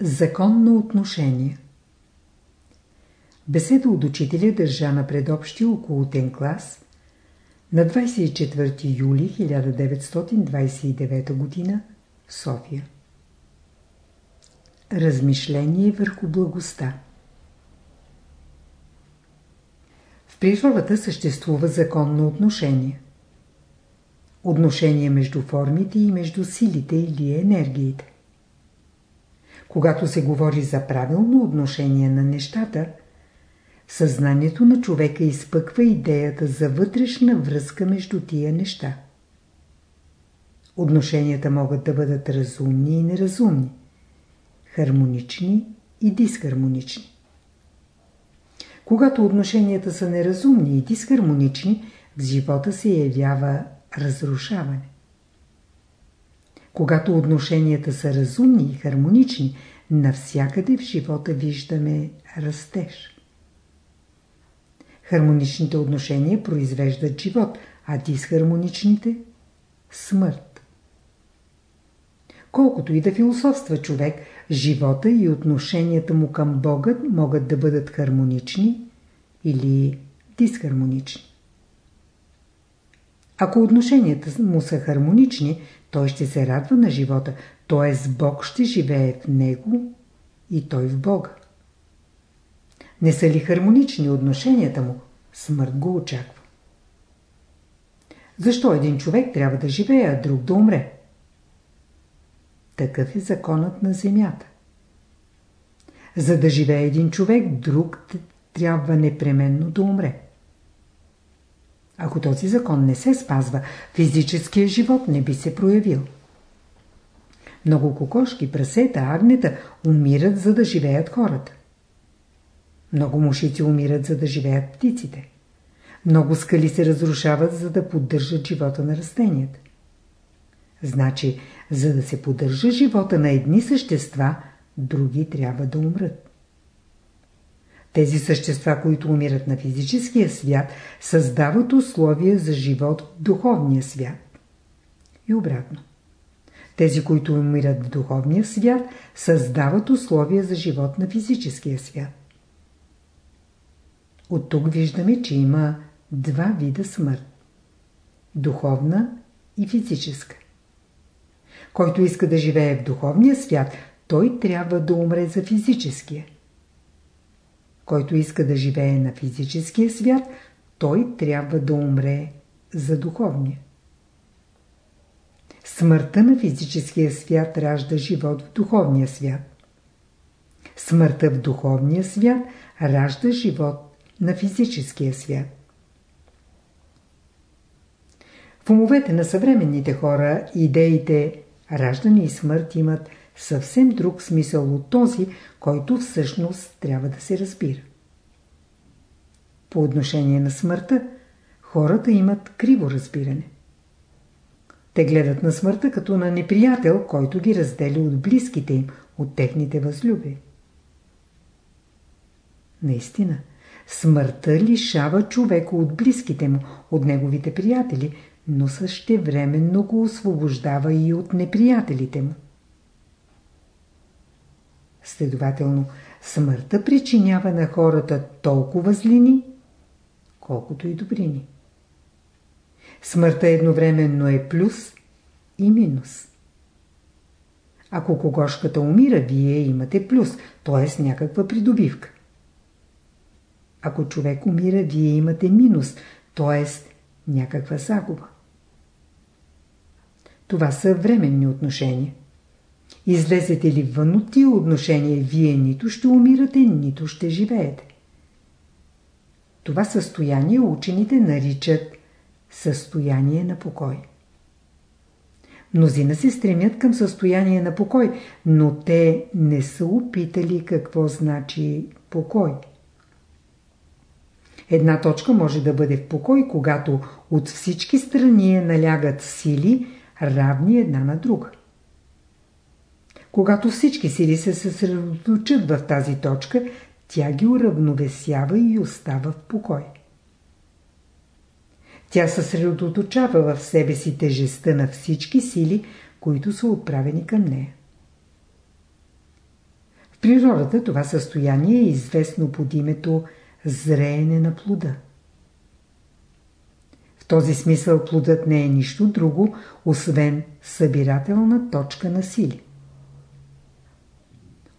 Закон на отношения Беседа от учителя държа на предобщия околотен клас на 24 юли 1929 г. в София. Размишление върху благостта В природата съществува закон на отношения. Отношение между формите и между силите или енергиите. Когато се говори за правилно отношение на нещата, съзнанието на човека изпъква идеята за вътрешна връзка между тия неща. Отношенията могат да бъдат разумни и неразумни, хармонични и дисхармонични. Когато отношенията са неразумни и дисхармонични, в живота се явява разрушаване. Когато отношенията са разумни и хармонични, навсякъде в живота виждаме растеж. Хармоничните отношения произвеждат живот, а дисхармоничните – смърт. Колкото и да философства човек, живота и отношенията му към Бога могат да бъдат хармонични или дисхармонични. Ако отношенията му са хармонични, той ще се радва на живота, т.е. Бог ще живее в него и той в Бога. Не са ли хармонични отношенията му, смърт го очаква. Защо един човек трябва да живее, а друг да умре? Такъв е законът на земята. За да живее един човек, друг трябва непременно да умре. Ако този закон не се спазва, физическия живот не би се проявил. Много кокошки, прасета, агнета умират, за да живеят хората. Много мушици умират, за да живеят птиците. Много скали се разрушават, за да поддържат живота на растенията. Значи, за да се поддържа живота на едни същества, други трябва да умрат. Тези същества, които умират на физическия свят, създават условия за живот в духовния свят. И обратно. Тези, които умират в духовния свят, създават условия за живот на физическия свят. От тук виждаме, че има два вида смърт. Духовна и физическа. Който иска да живее в духовния свят, той трябва да умре за физическия. Който иска да живее на физическия свят, той трябва да умре за духовния. Смъртта на физическия свят ражда живот в духовния свят. Смъртта в духовния свят ражда живот на физическия свят. В умовете на съвременните хора идеите раждане и смърт имат съвсем друг смисъл от този, който всъщност трябва да се разбира. По отношение на смъртта, хората имат криво разбиране. Те гледат на смъртта като на неприятел, който ги разделя от близките им, от техните възлюби. Наистина, смъртта лишава човека от близките му, от неговите приятели, но същевременно го освобождава и от неприятелите му. Следователно, смъртта причинява на хората толкова злини, колкото и добрини. Смъртта едновременно е плюс и минус. Ако кокошката умира, вие имате плюс, т.е. някаква придобивка. Ако човек умира, вие имате минус, т.е. някаква загуба. Това са временни отношения. Излезете ли вън от тия отношения, вие нито ще умирате, нито ще живеете. Това състояние учените наричат състояние на покой. Мнозина се стремят към състояние на покой, но те не са опитали какво значи покой. Една точка може да бъде в покой, когато от всички страни налягат сили, равни една на друга. Когато всички сили се съсредоточат в тази точка, тя ги уравновесява и остава в покой. Тя съсредоточава в себе си тежестта на всички сили, които са отправени към нея. В природата това състояние е известно под името зреене на плода. В този смисъл плодът не е нищо друго, освен събирателна точка на сили.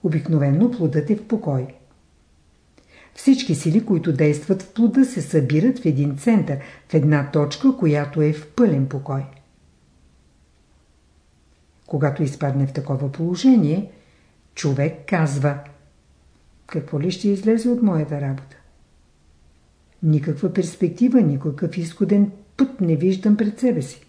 Обикновенно плодът е в покой. Всички сили, които действат в плода, се събират в един център, в една точка, която е в пълен покой. Когато изпадне в такова положение, човек казва Какво ли ще излезе от моята работа? Никаква перспектива, никакъв изходен път не виждам пред себе си.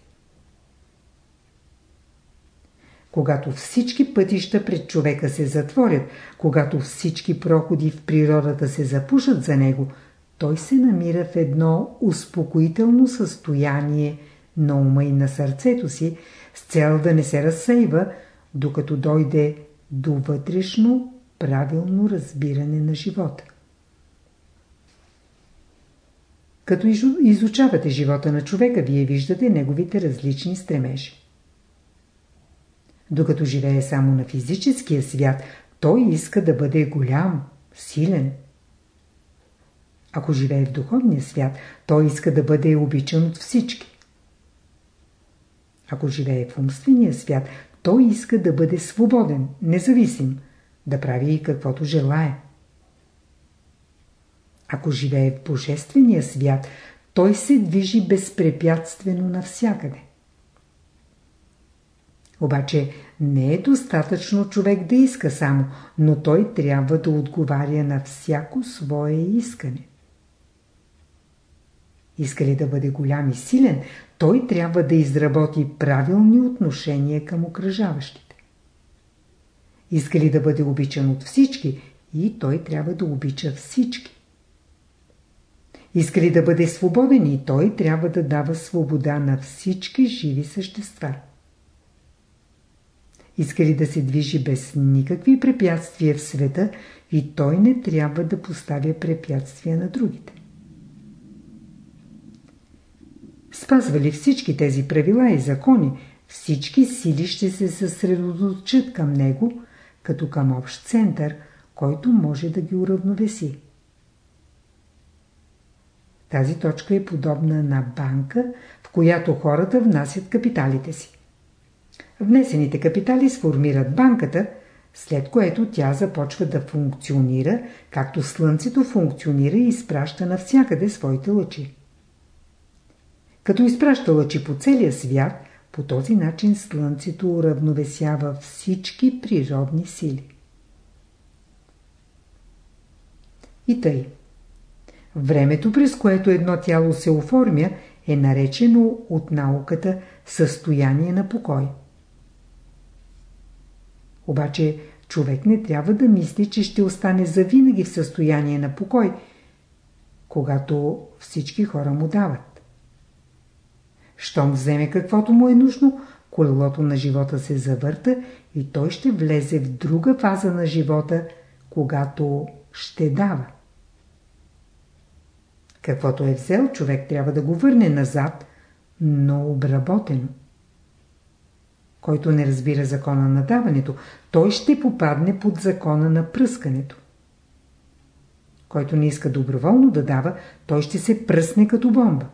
Когато всички пътища пред човека се затворят, когато всички проходи в природата се запушат за него, той се намира в едно успокоително състояние на ума и на сърцето си, с цел да не се разсейва, докато дойде до вътрешно правилно разбиране на живота. Като изучавате живота на човека, вие виждате неговите различни стремежи. Докато живее само на физическия свят, той иска да бъде голям, силен. Ако живее в духовния свят, той иска да бъде обичан от всички. Ако живее в умствения свят, той иска да бъде свободен, независим, да прави каквото желая. Ако живее в божествения свят, той се движи безпрепятствено навсякъде. Обаче не е достатъчно човек да иска само, но той трябва да отговаря на всяко свое искане. Иска ли да бъде голям и силен, той трябва да изработи правилни отношения към окръжаващите. Иска ли да бъде обичан от всички, и той трябва да обича всички. Иска ли да бъде свободен, и той трябва да дава свобода на всички живи същества. Иска ли да се движи без никакви препятствия в света, и той не трябва да поставя препятствия на другите. Спазва ли всички тези правила и закони, всички сили ще се съсредоточат към него, като към общ център, който може да ги уравновеси. Тази точка е подобна на банка, в която хората внасят капиталите си. Внесените капитали сформират банката, след което тя започва да функционира, както Слънцето функционира и изпраща навсякъде своите лъчи. Като изпраща лъчи по целия свят, по този начин Слънцето уравновесява всички природни сили. И тъй. Времето, през което едно тяло се оформя, е наречено от науката състояние на покой. Обаче човек не трябва да мисли, че ще остане завинаги в състояние на покой, когато всички хора му дават. Щом вземе каквото му е нужно, колелото на живота се завърта и той ще влезе в друга фаза на живота, когато ще дава. Каквото е взел, човек трябва да го върне назад, но обработено който не разбира закона на даването, той ще попадне под закона на пръскането. Който не иска доброволно да дава, той ще се пръсне като бомба.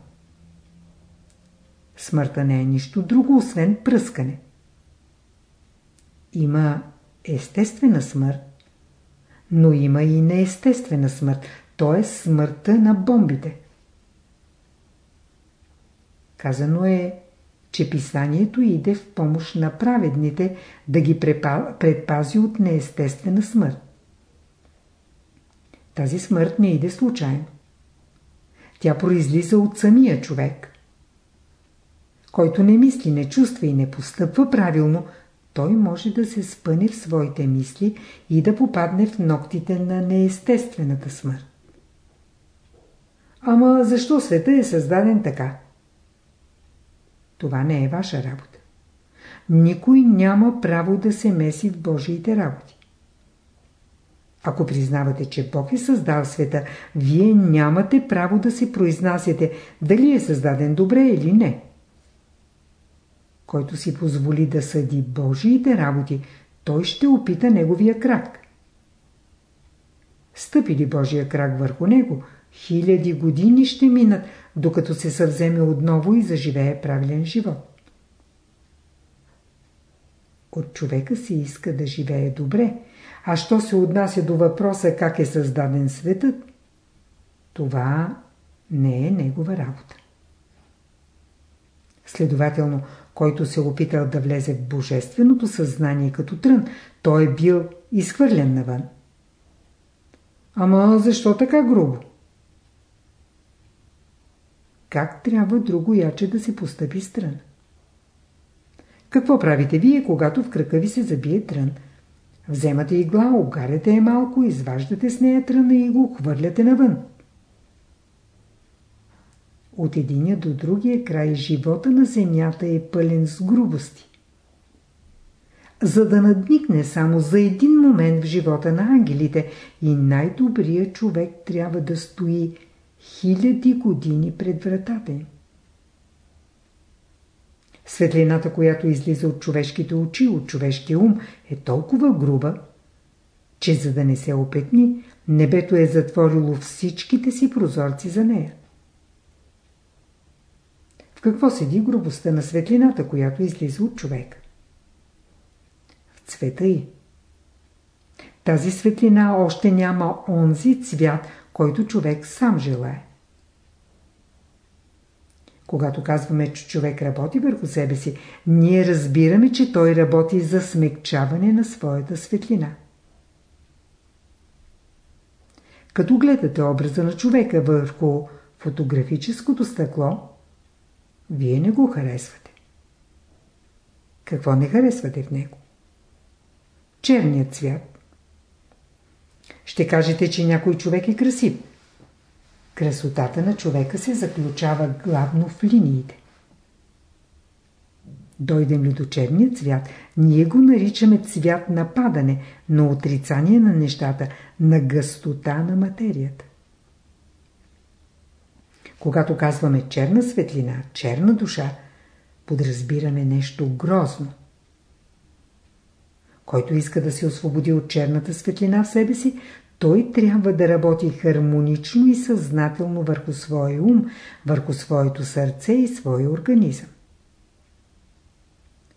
Смъртта не е нищо друго, освен пръскане. Има естествена смърт, но има и неестествена смърт, т.е. смъртта на бомбите. Казано е че писанието иде в помощ на праведните да ги предпази от неестествена смърт. Тази смърт не иде случайно. Тя произлиза от самия човек. Който не мисли, не чувства и не постъпва правилно, той може да се спъне в своите мисли и да попадне в ногтите на неестествената смърт. Ама защо света е създаден така? Това не е ваша работа. Никой няма право да се меси в Божиите работи. Ако признавате, че Бог е създал света, вие нямате право да се произнасяте дали е създаден добре или не. Който си позволи да съди Божиите работи, той ще опита неговия крак. Стъпи ли Божия крак върху него, хиляди години ще минат, докато се съвземе отново и заживее правилен живот. От човека се иска да живее добре, а що се отнася до въпроса как е създаден светът, това не е негова работа. Следователно, който се опитал да влезе в божественото съзнание като трън, той е бил изхвърлен навън. Ама защо така грубо? Как трябва друго яче да се постъпи с трън? Какво правите вие, когато в кръка ви се забие трън? Вземате игла, огаряте я малко, изваждате с нея тръна и го хвърляте навън. От единия до другия край живота на земята е пълен с грубости. За да надникне само за един момент в живота на ангелите и най-добрият човек трябва да стои хиляди години пред вратата им. Светлината, която излиза от човешките очи, от човешкия ум, е толкова груба, че за да не се опетни, небето е затворило всичките си прозорци за нея. В какво седи грубостта на светлината, която излиза от човека? В цвета й. Тази светлина още няма онзи цвят, който човек сам желае. Когато казваме, че човек работи върху себе си, ние разбираме, че той работи за смекчаване на своята светлина. Като гледате образа на човека върху фотографическото стъкло, вие не го харесвате. Какво не харесвате в него? Черният цвят. Ще кажете, че някой човек е красив. Красотата на човека се заключава главно в линиите. Дойдем ли до черния цвят, ние го наричаме цвят на падане, на отрицание на нещата, на гъстота на материята. Когато казваме черна светлина, черна душа, подразбираме нещо грозно. Който иска да се освободи от черната светлина в себе си, той трябва да работи хармонично и съзнателно върху своя ум, върху своето сърце и своя организъм.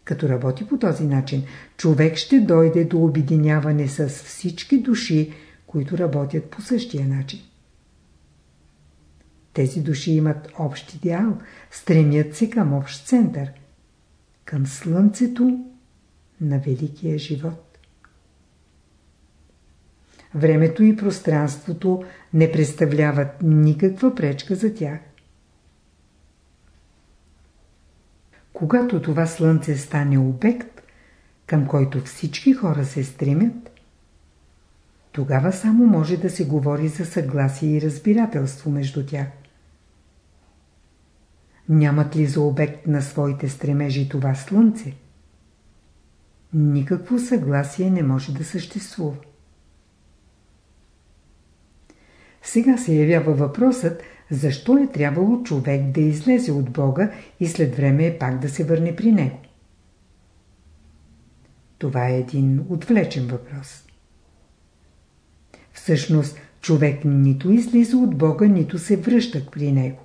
Като работи по този начин, човек ще дойде до обединяване с всички души, които работят по същия начин. Тези души имат общ идеал, стремят се към общ център, към слънцето на великия живот. Времето и пространството не представляват никаква пречка за тях. Когато това слънце стане обект, към който всички хора се стремят, тогава само може да се говори за съгласие и разбирателство между тях. Нямат ли за обект на своите стремежи това слънце? Никакво съгласие не може да съществува. Сега се явява въпросът, защо е трябвало човек да излезе от Бога и след време пак да се върне при Него. Това е един отвлечен въпрос. Всъщност, човек нито излиза от Бога, нито се връща при Него.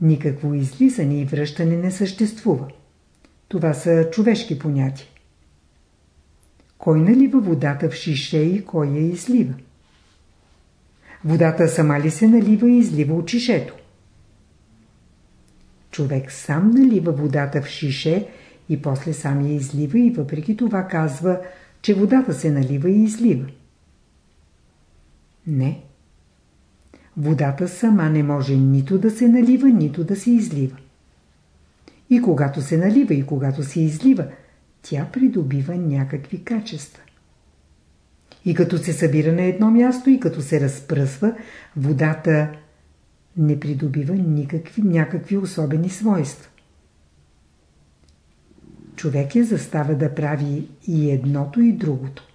Никакво излизане и връщане не съществува. Това са човешки понятия. Кой налива водата в шише и кой я излива? Водата сама ли се налива и излива от шишето? Човек сам налива водата в шише и после сам я излива и въпреки това казва, че водата се налива и излива. Не. Водата сама не може нито да се налива, нито да се излива. И когато се налива и когато се излива, тя придобива някакви качества. И като се събира на едно място и като се разпръсва, водата не придобива никакви, някакви особени свойства. Човек е застава да прави и едното и другото.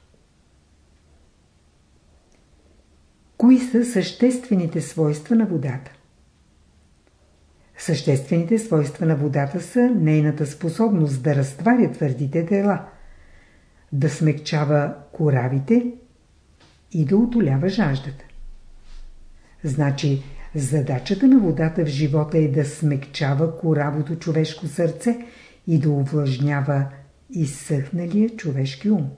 Кои са съществените свойства на водата? Съществените свойства на водата са нейната способност да разтваря твърдите тела – да смекчава коравите и да отолява жаждата. Значи, задачата на водата в живота е да смекчава коравото човешко сърце и да увлажнява изсъхналия човешки ум.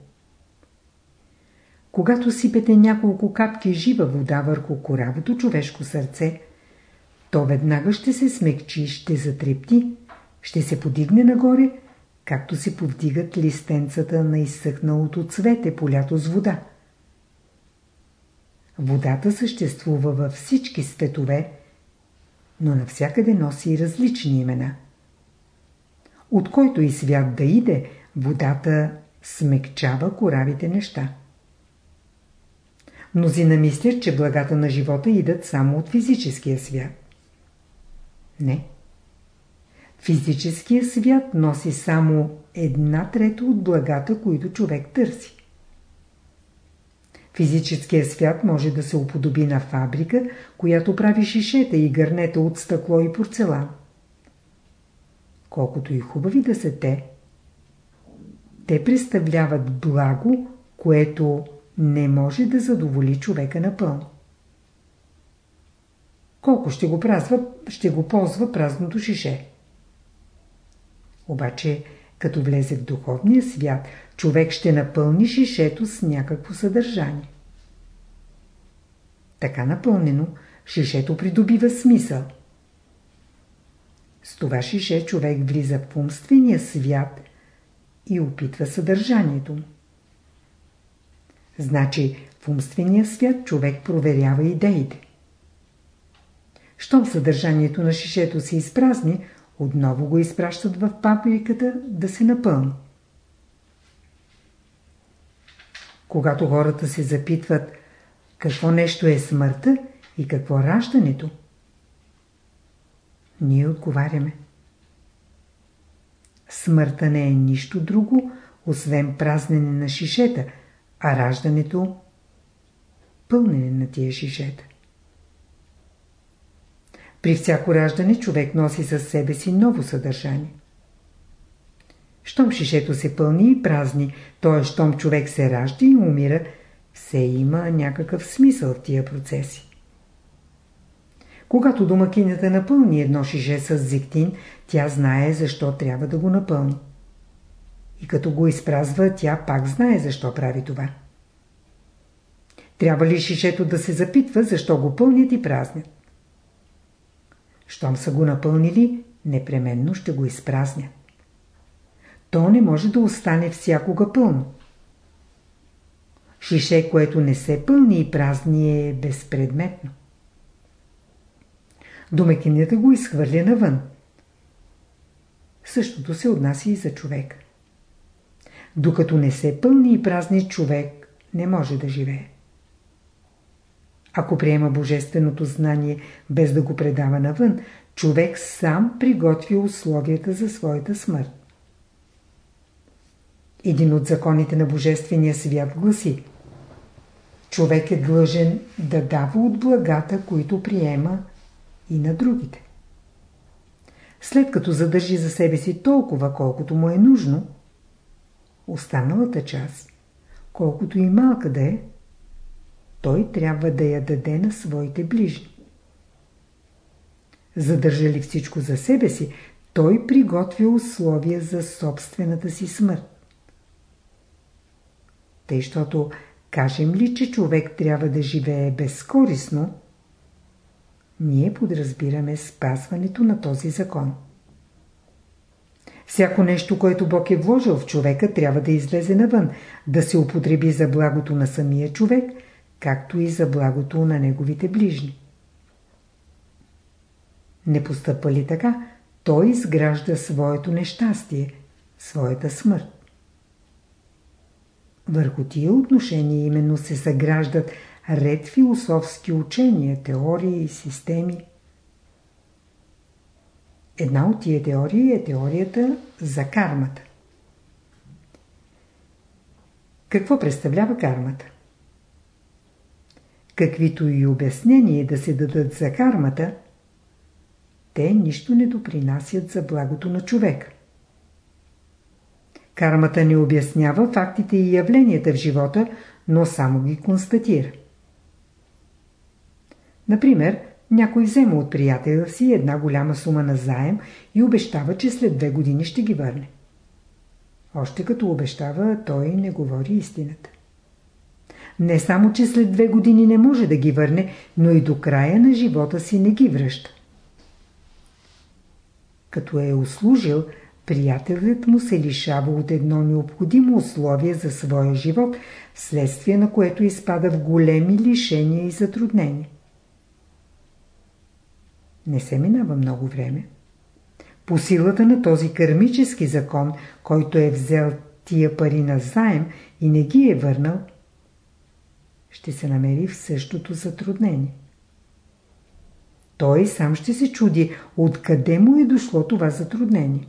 Когато сипете няколко капки жива вода върху коравото човешко сърце, то веднага ще се смекчи, ще затрепти, ще се подигне нагоре, както се повдигат листенцата на изсъхналото цвете полято с вода. Водата съществува във всички светове, но навсякъде носи различни имена. От който и свят да иде, водата смекчава коравите неща. Мнозина мислят, че благата на живота идат само от физическия свят. Не. Физическия свят носи само една трета от благата, които човек търси. Физическия свят може да се уподоби на фабрика, която прави шишета и гърнета от стъкло и порцелан. Колкото и хубави да са те, те представляват благо, което не може да задоволи човека напълно. Колко ще го, празва, ще го ползва празното шише? Обаче, като влезе в духовния свят, човек ще напълни шишето с някакво съдържание. Така напълнено, шишето придобива смисъл. С това шише човек влиза в умствения свят и опитва съдържанието му. Значи в умствения свят човек проверява идеите. Щом съдържанието на шишето се изпразни, отново го изпращат в паприката да се напълни. Когато хората се запитват какво нещо е смъртта и какво раждането, ние отговаряме. Смъртта не е нищо друго, освен празнене на шишета, а раждането – пълнене на тия шишета. При всяко раждане човек носи със себе си ново съдържание. Щом шишето се пълни и празни, т.е. щом човек се ражда и умира, все има някакъв смисъл в тия процеси. Когато домакинята напълни едно шише с зиктин, тя знае защо трябва да го напълни. И като го изпразва, тя пак знае защо прави това. Трябва ли шишето да се запитва, защо го пълнят и празнят? Щом са го напълнили, непременно ще го изпразнят. То не може да остане всякога пълно. Шише, което не се пълни и празни е безпредметно. Домекинята го изхвърля навън. Същото се отнася и за човек. Докато не се пълни и празни, човек не може да живее. Ако приема божественото знание без да го предава навън, човек сам приготви условията за своята смърт. Един от законите на Божествения свят гласи Човек е длъжен да дава от благата, които приема и на другите. След като задържи за себе си толкова, колкото му е нужно, останалата част, колкото и малка да е, той трябва да я даде на своите ближни. Задържа ли всичко за себе си, той приготвя условия за собствената си смърт. Тъй, защото кажем ли, че човек трябва да живее безкорисно, ние подразбираме спазването на този закон. Всяко нещо, което Бог е вложил в човека, трябва да излезе навън, да се употреби за благото на самия човек, както и за благото на неговите ближни. Не постъпва ли така, той изгражда своето нещастие, своята смърт. Върху тия отношения именно се съграждат ред философски учения, теории и системи. Една от тия теории е теорията за кармата. Какво представлява кармата? Каквито и обяснения да се дадат за кармата, те нищо не допринасят за благото на човека. Кармата не обяснява фактите и явленията в живота, но само ги констатира. Например, някой взема от приятеля си една голяма сума на заем и обещава, че след две години ще ги върне. Още като обещава, той не говори истината. Не само, че след две години не може да ги върне, но и до края на живота си не ги връща. Като е услужил, приятелят му се лишава от едно необходимо условие за своя живот, вследствие на което изпада в големи лишения и затруднения. Не се минава много време. По силата на този кармически закон, който е взел тия пари на заем и не ги е върнал, ще се намери в същото затруднение. Той сам ще се чуди откъде му е дошло това затруднение.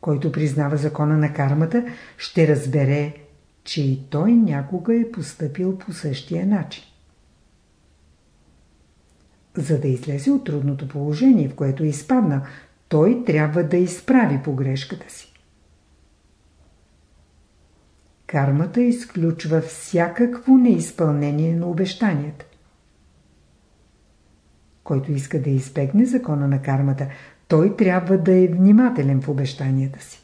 Който признава закона на кармата, ще разбере, че и той някога е поступил по същия начин. За да излезе от трудното положение, в което е изпадна, той трябва да изправи погрешката си. Кармата изключва всякакво неизпълнение на обещанията. Който иска да избегне закона на кармата, той трябва да е внимателен в обещанията си.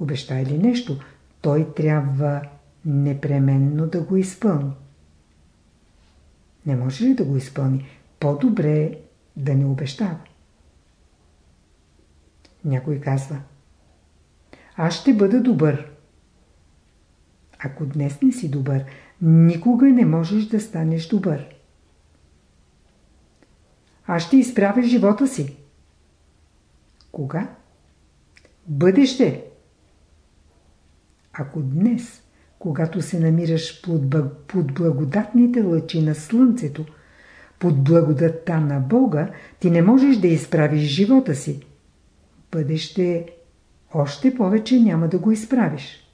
Обещай ли нещо, той трябва непременно да го изпълни. Не може ли да го изпълни? По-добре да не обещава. Някой казва Аз ще бъда добър. Ако днес не си добър, никога не можеш да станеш добър. Аз ще изправя живота си. Кога? Бъдеще. Ако днес когато се намираш под благодатните лъчи на слънцето, под благодатта на Бога, ти не можеш да изправиш живота си. Бъдеще още повече няма да го изправиш.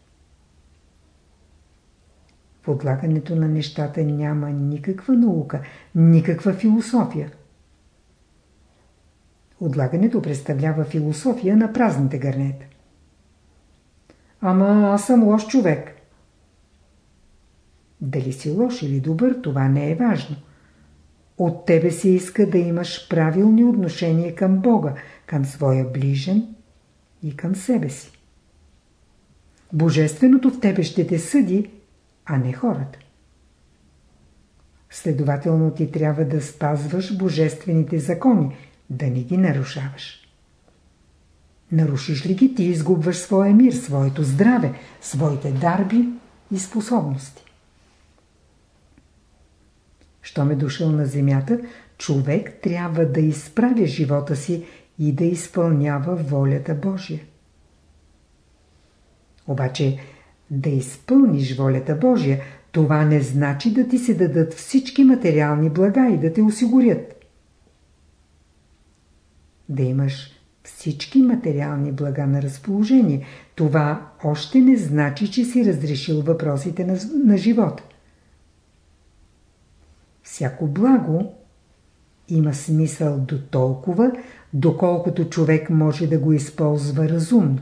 Подлагането на нещата няма никаква наука, никаква философия. Отлагането представлява философия на празните гърнета. Ама аз съм лош човек. Дали си лош или добър, това не е важно. От тебе се иска да имаш правилни отношения към Бога, към своя ближен и към себе си. Божественото в тебе ще те съди, а не хората. Следователно ти трябва да спазваш божествените закони, да не ги нарушаваш. Нарушиш ли ги, ти изгубваш своя мир, своето здраве, своите дарби и способности. Щом е дошъл на земята, човек трябва да изправя живота си и да изпълнява волята Божия. Обаче да изпълниш волята Божия, това не значи да ти се дадат всички материални блага и да те осигурят. Да имаш всички материални блага на разположение, това още не значи, че си разрешил въпросите на, на живота. Всяко благо има смисъл до толкова, доколкото човек може да го използва разумно.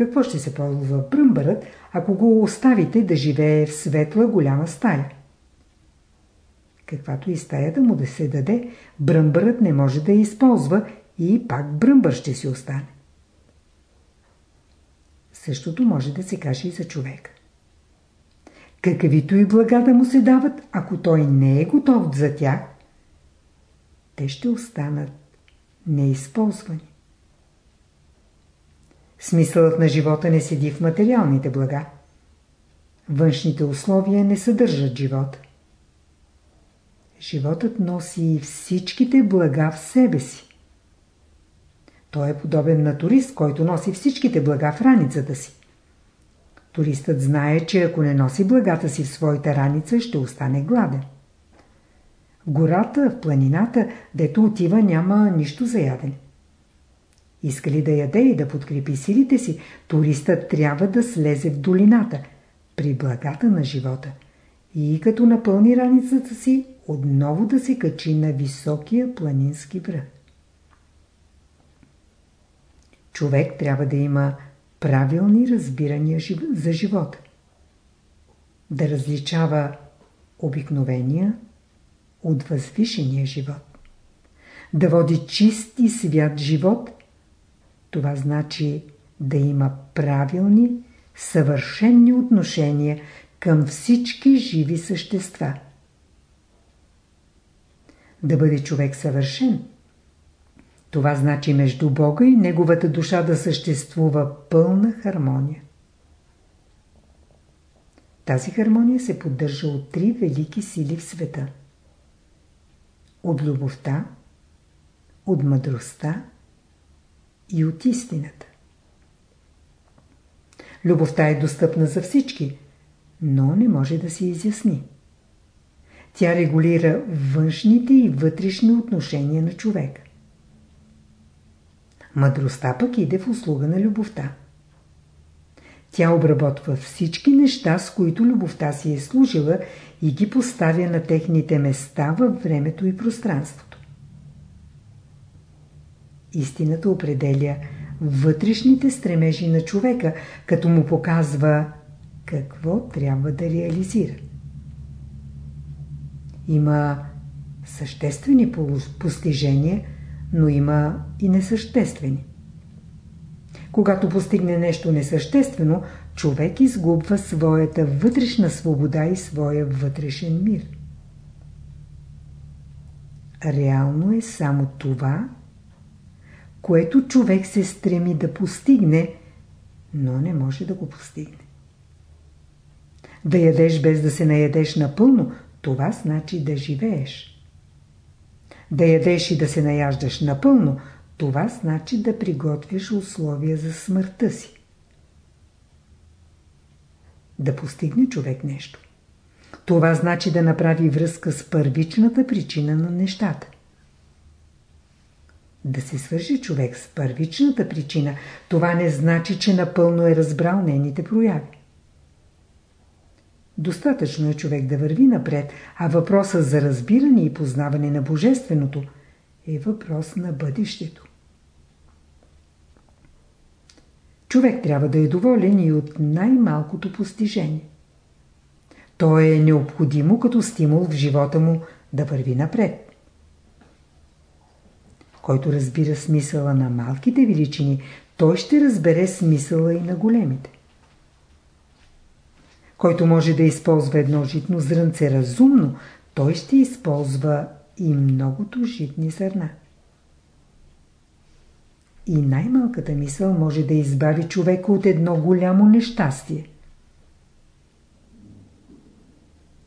Какво ще се ползва бръмбърът, ако го оставите да живее в светла голяма стая? Каквато и стаята му да се даде, бръмбърът не може да я използва и пак бръмбър ще си остане. Същото може да се каже и за човека каквито и блага да му се дават, ако той не е готов за тях, те ще останат неизползвани. Смисълът на живота не седи в материалните блага. Външните условия не съдържат живота. Животът носи всичките блага в себе си. Той е подобен на турист, който носи всичките блага в раницата си. Туристът знае, че ако не носи благата си в своята раница, ще остане гладен. Гората, в планината, дето отива, няма нищо за ядене. Иска ли да яде и да подкрепи силите си, туристът трябва да слезе в долината, при благата на живота. И като напълни раницата си, отново да се качи на високия планински връх. Човек трябва да има правилни разбирания за живота. Да различава обикновения от възвишения живот. Да води чист и свят живот, това значи да има правилни, съвършенни отношения към всички живи същества. Да бъде човек съвършен. Това значи между Бога и Неговата душа да съществува пълна хармония. Тази хармония се поддържа от три велики сили в света. От любовта, от мъдростта и от истината. Любовта е достъпна за всички, но не може да се изясни. Тя регулира външните и вътрешни отношения на човека. Мъдростта пък иде в услуга на любовта. Тя обработва всички неща, с които любовта си е служила и ги поставя на техните места във времето и пространството. Истината определя вътрешните стремежи на човека, като му показва какво трябва да реализира. Има съществени постижения, но има и несъществени. Когато постигне нещо несъществено, човек изгубва своята вътрешна свобода и своя вътрешен мир. Реално е само това, което човек се стреми да постигне, но не може да го постигне. Да ядеш без да се наядеш напълно, това значи да живееш. Да ядеш и да се наяждаш напълно, това значи да приготвиш условия за смъртта си. Да постигне човек нещо. Това значи да направи връзка с първичната причина на нещата. Да се свържи човек с първичната причина, това не значи, че напълно е разбрал нейните прояви. Достатъчно е човек да върви напред, а въпросът за разбиране и познаване на Божественото е въпрос на бъдещето. Човек трябва да е доволен и от най-малкото постижение. То е необходимо като стимул в живота му да върви напред. Който разбира смисъла на малките величини, той ще разбере смисъла и на големите. Който може да използва едно житно зрънце разумно, той ще използва и многото житни зърна. И най-малката мисъл може да избави човека от едно голямо нещастие.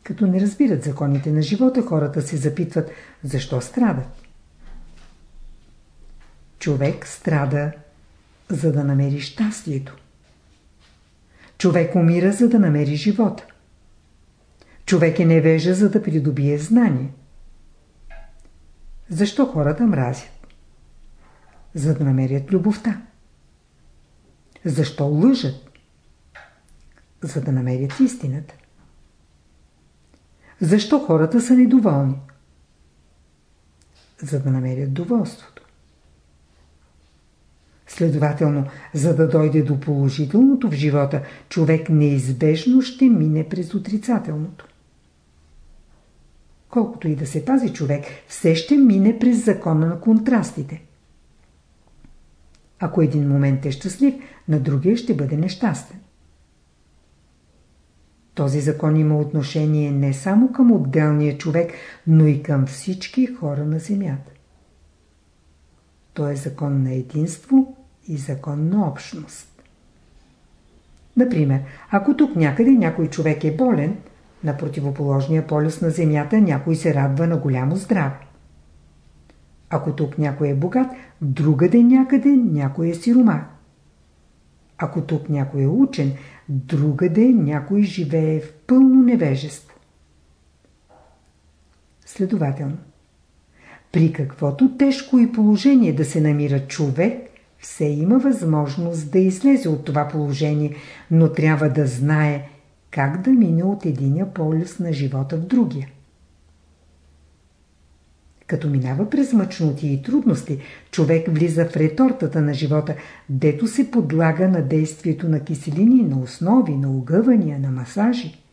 Като не разбират законите на живота, хората се запитват защо страдат. Човек страда, за да намери щастието. Човек умира, за да намери живота. Човек е невежа, за да придобие знание. Защо хората мразят? За да намерят любовта. Защо лъжат? За да намерят истината. Защо хората са недоволни? За да намерят доволството. Следователно, за да дойде до положителното в живота, човек неизбежно ще мине през отрицателното. Колкото и да се пази човек, все ще мине през закона на контрастите. Ако един момент е щастлив, на другия ще бъде нещастен. Този закон има отношение не само към отделния човек, но и към всички хора на земята. Той е закон на единство и закон на общност. Например, ако тук някъде някой човек е болен, на противоположния полюс на Земята някой се радва на голямо здраве. Ако тук някой е богат, другаде някъде някой е сирома. Ако тук някой е учен, другаде някой живее в пълно невежество. Следователно, при каквото тежко и положение да се намира човек, все има възможност да излезе от това положение, но трябва да знае как да мине от единия полюс на живота в другия. Като минава през мъчноти и трудности, човек влиза в ретортата на живота, дето се подлага на действието на киселини, на основи, на огъвания, на масажи.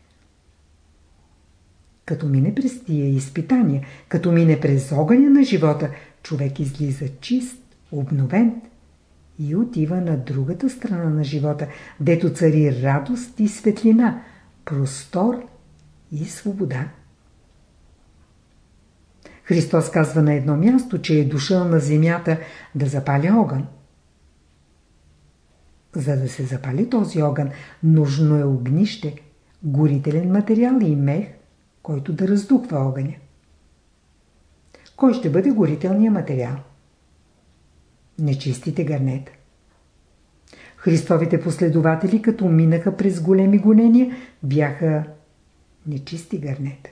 Като мине през тия изпитания, като мине през огъня на живота, човек излиза чист, обновен и отива на другата страна на живота, дето цари радост и светлина, простор и свобода. Христос казва на едно място, че е дошъл на земята да запали огън. За да се запали този огън, нужно е огнище, горителен материал и мех, който да раздухва огъня. Кой ще бъде горителният материал? Нечистите гарнета. Христовите последователи, като минаха през големи гонения, бяха нечисти гърнета.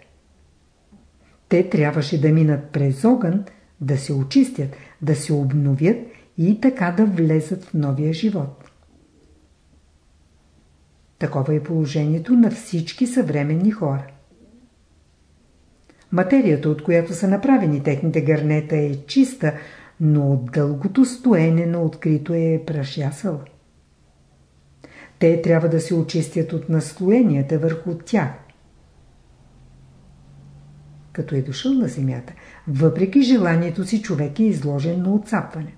Те трябваше да минат през огън, да се очистят, да се обновят и така да влезат в новия живот. Такова е положението на всички съвременни хора. Материята, от която са направени техните гърнета е чиста, но от дългото стоене на открито е прашясала. Те трябва да се очистят от наслоенията върху тях. Като е дошъл на земята, въпреки желанието си човек е изложен на отцапване.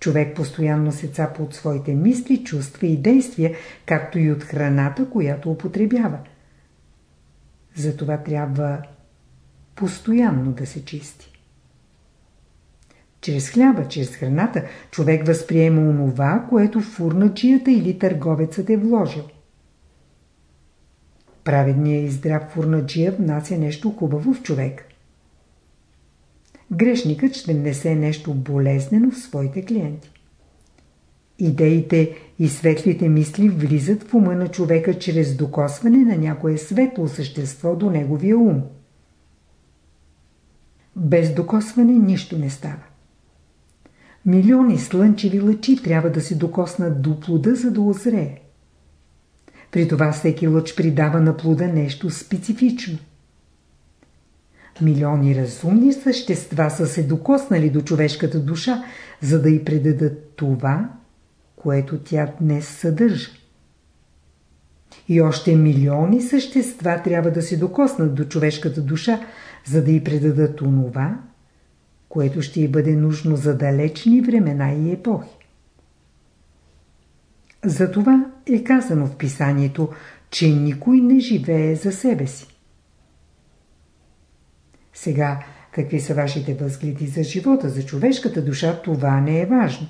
Човек постоянно се цапа от своите мисли, чувства и действия, както и от храната, която употребява. Затова трябва постоянно да се чисти. Чрез хляба, чрез храната, човек възприема онова, което фурначията или търговецът е вложил. Праведният и здрав фурнаджия внася нещо хубаво в човек. Грешникът ще внесе нещо болезнено в своите клиенти. Идеите и светлите мисли влизат в ума на човека чрез докосване на някое светло същество до неговия ум. Без докосване нищо не става. Милиони слънчеви лъчи трябва да се докоснат до плода, за да озрее. При това всеки лъч придава на плода нещо специфично. Милиони разумни същества са се докоснали до човешката душа, за да й предадат това, което тя днес съдържа. И още милиони същества трябва да се докоснат до човешката душа, за да й предадат онова, което ще й бъде нужно за далечни времена и епохи. Затова е казано в писанието, че никой не живее за себе си. Сега, какви са вашите възгледи за живота, за човешката душа, това не е важно.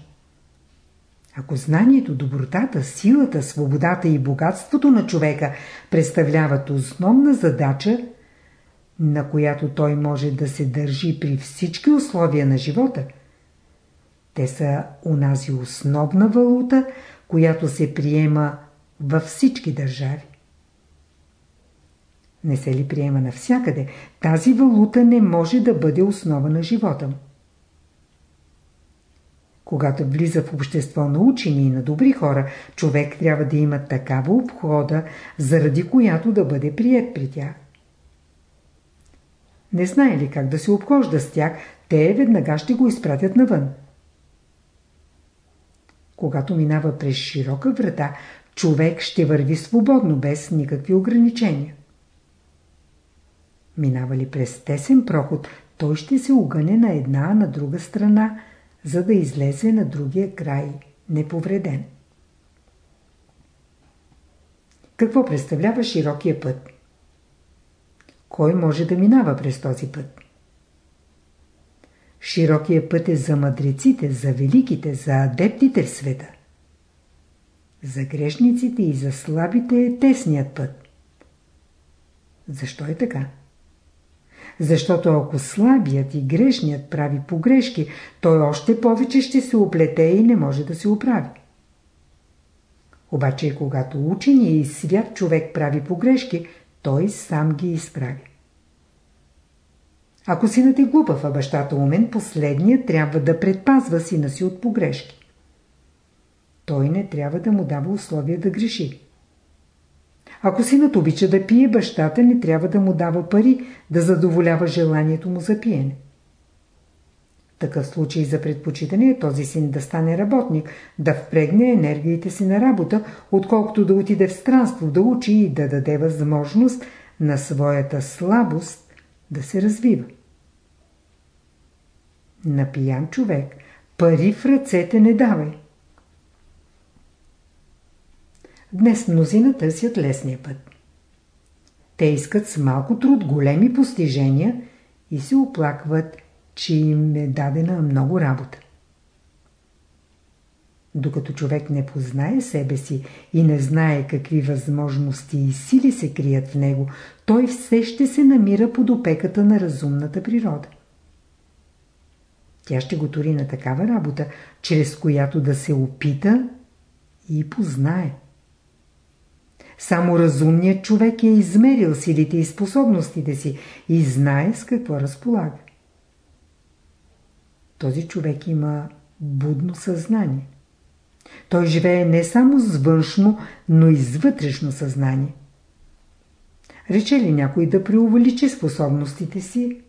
Ако знанието, добротата, силата, свободата и богатството на човека представляват основна задача, на която той може да се държи при всички условия на живота, те са унази основна валута, която се приема във всички държави. Не се ли приема навсякъде, тази валута не може да бъде основа на живота. Когато влиза в общество на учени и на добри хора, човек трябва да има такава обхода, заради която да бъде прият при тях. Не знае ли как да се обхожда с тях, те веднага ще го изпратят навън. Когато минава през широка врата, човек ще върви свободно, без никакви ограничения. Минава ли през тесен проход, той ще се огъне на една, на друга страна, за да излезе на другия край неповреден. Какво представлява широкия път? Кой може да минава през този път? Широкия път е за мъдреците, за великите, за адептите в света. За грешниците и за слабите е тесният път. Защо е така? Защото ако слабият и грешният прави погрешки, той още повече ще се оплете и не може да се оправи. Обаче, когато учения и свят човек прави погрешки, той сам ги изправи. Ако синът е глупав, а бащата умен, последният трябва да предпазва сина си от погрешки. Той не трябва да му дава условия да греши. Ако синът обича да пие, бащата не трябва да му дава пари, да задоволява желанието му за пиене. В такъв случай за предпочитане е този син да стане работник, да впрегне енергиите си на работа, отколкото да отиде в странство, да учи и да даде възможност на своята слабост да се развива. На пиян човек пари в ръцете не давай. Днес мнозина търсят лесния път. Те искат с малко труд големи постижения и се оплакват, че им е дадена много работа. Докато човек не познае себе си и не знае какви възможности и сили се крият в него, той все ще се намира под опеката на разумната природа. Тя ще го тури на такава работа, чрез която да се опита и познае. Само разумният човек е измерил силите и способностите си и знае с какво разполага. Този човек има будно съзнание. Той живее не само с външно, но и с вътрешно съзнание. Рече ли някой да преувеличи способностите си?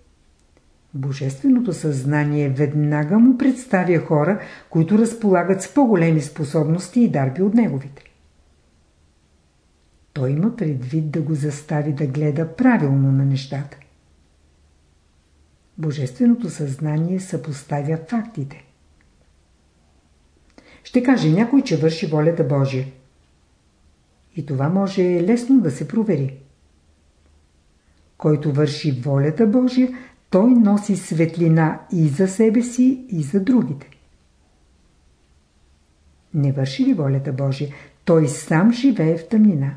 Божественото съзнание веднага му представя хора, които разполагат с по-големи способности и дарби от неговите. Той има предвид да го застави да гледа правилно на нещата. Божественото съзнание съпоставя фактите. Ще каже някой, че върши волята Божия. И това може лесно да се провери. Който върши волята Божия, той носи светлина и за себе си, и за другите. Не върши ли волята Божия, той сам живее в тъмнина.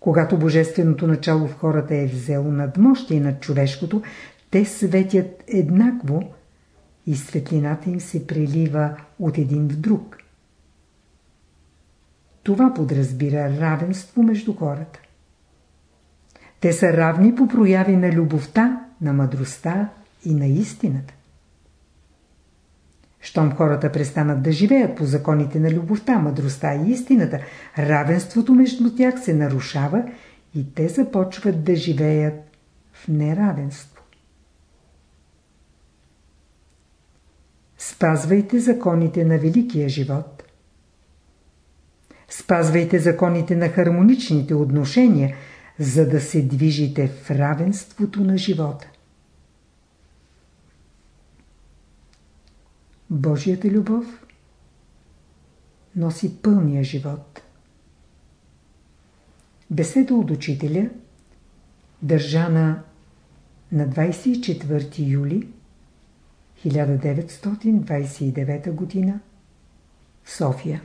Когато божественото начало в хората е взело надмощие над човешкото, те светят еднакво и светлината им се прелива от един в друг. Това подразбира равенство между хората. Те са равни по прояви на любовта, на мъдростта и на истината. Щом хората престанат да живеят по законите на любовта, мъдростта и истината, равенството между тях се нарушава и те започват да живеят в неравенство. Спазвайте законите на великия живот. Спазвайте законите на хармоничните отношения, за да се движите в равенството на живота. Божията любов носи пълния живот. Беседа от учителя държана на 24 юли 1929 г. в София